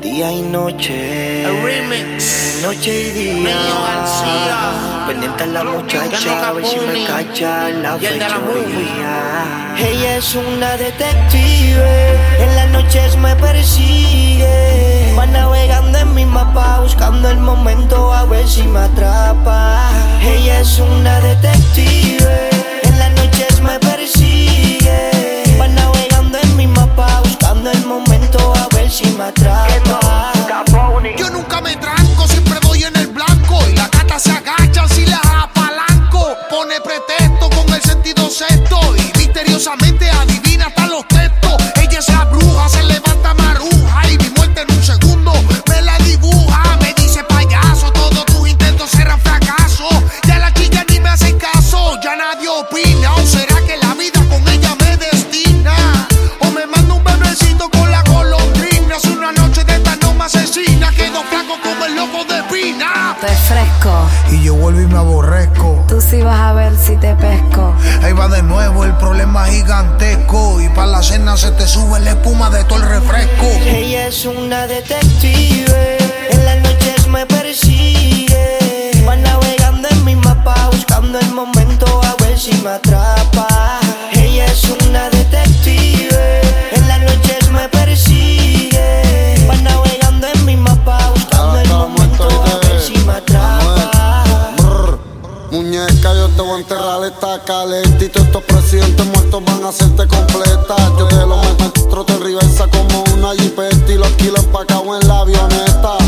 Día y noche. El remix. Noche y día. Pendiente a la muchacha, a ver si me cacha la fría. Ella es una detective. En las noches me persigue. Va navegando en mi mapa, buscando el momento a ver si me atrapa. Ella es una detective. Vuelvo y me aborrezco. tú sí vas a ver si te pesco. Ahí va de nuevo el problema gigantesco. Y para la cena se te sube la espuma de todo el refresco. Ella es una detective, en las noches me persigue. Va navegando en mi mapa, buscando el momento a ver si me atrapa. Ella es una detective, caleta Y todos estos presidentes muertos van a hacerte completa. Yo te lo meto te reversa como una jipeta Y lo alquilan pa' acá o en la avioneta.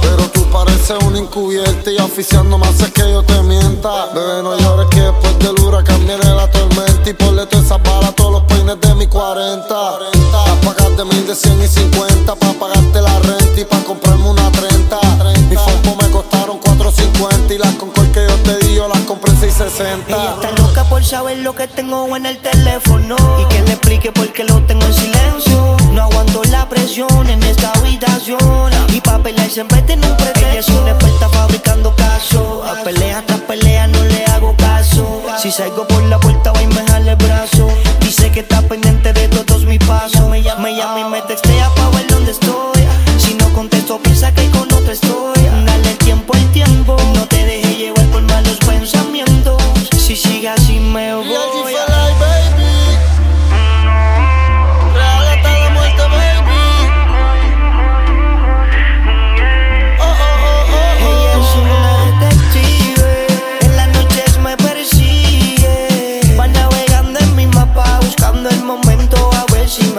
Pero tú pareces una encubierta Y oficiando me hace que yo te mienta. Bebé, no llores que después del huracán viene la tormenta Y ponle todas esas balas todos los peines de mi 40 Pa' pagarte mil de 100 y 50 Pa' pagarte la renta y pa' comprarme una 30 Mi foco me costaron 4.50 Y las Concord que yo te di yo las compré en 6.60 Ella está loca por saber lo que tengo en el teléfono. Y que le explique por qué lo tengo en silencio. No aguanto la presión en esta habitación. Y pa' pelear siempre tiene un pretexto. Ella es una experta fabricando casos. A pelea tras pelea no le hago caso. Si salgo por la puerta voy y me jale el brazo. Dice que está pendiente de todos mis pasos. Me llama, me llama y me textea pa' ver dónde estoy. Si no contesto piensa que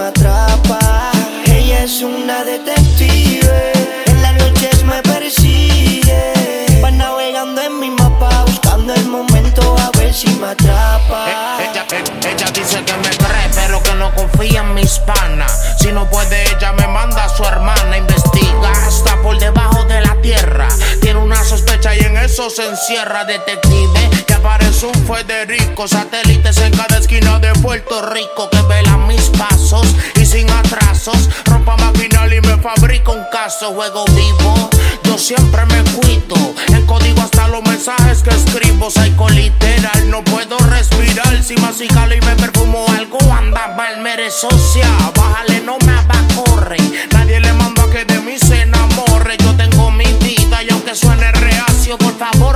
me atrapa. Ella es una detective, en las noches me persigue. Va navegando en mi mapa, buscando el momento a ver si me atrapa. Eh, Ella, eh, ella dice que me cree, pero que no confía en mis panas. Si no puede, ella me manda a su hermana. Investiga hasta por debajo de la tierra. Tiene una sospecha y en eso se encierra. Detective, que aparece un Federico. Satélites en cada esquina de Puerto Rico. Que vela mis pasos y sin atrasos. Rompa maquinal y me fabrica un caso. Juego vivo, yo siempre me cuido. En código hasta los mensajes que escribo. Psycho literal, no puedo respirar. Si masticalo y me perfumo algo, anda mal, me socia. Bájale, no me corre. Nadie le manda que de mí se enamore. Yo tengo mi vida y aunque suene reacio, por favor.